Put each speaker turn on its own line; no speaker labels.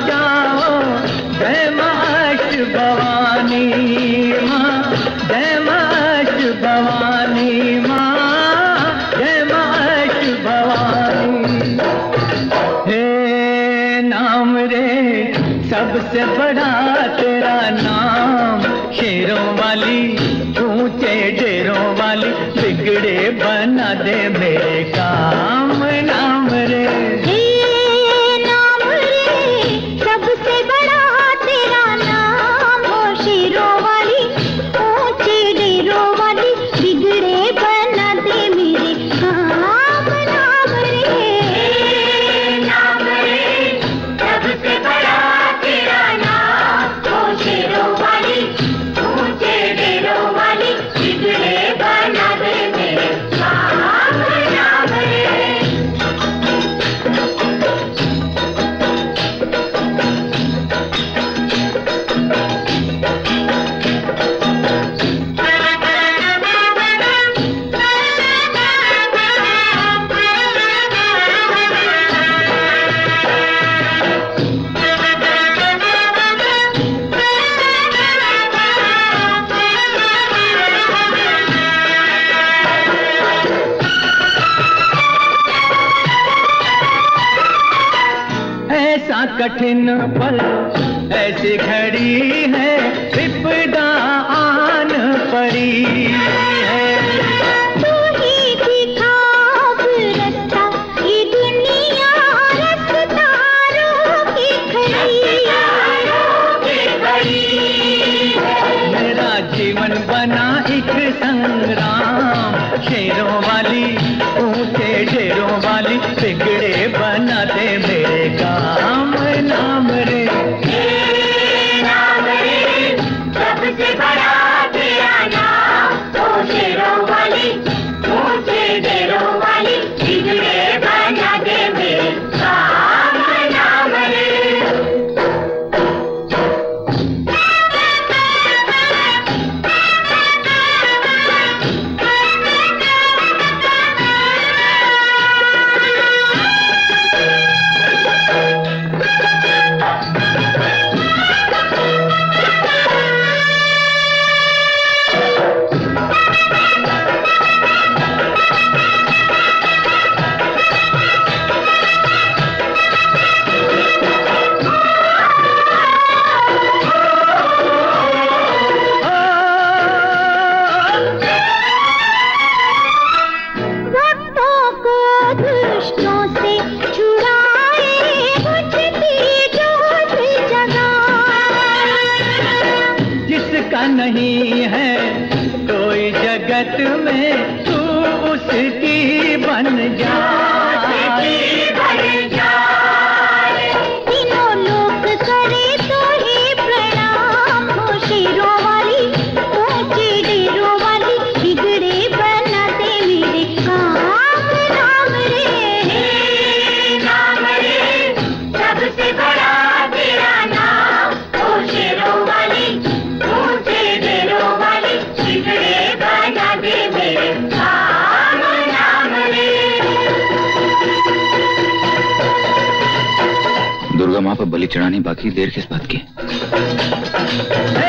जाओ। जय माश भवानी माँ, जय माश भवानी माँ, जय माश भवानी। हे नाम रे, सबसे बड़ा तेरा नाम, शेरों कठिन पल ऐसी घड़ी है विपदा आन पड़ी है। मेरा जीवन बना एक संग्राम वाली ऊँचे ढेरों वाली बिगड़े बनाते मेरे
का
उसकी बन जा।
पर बलि चढ़ानी बाकी देर किस बात की?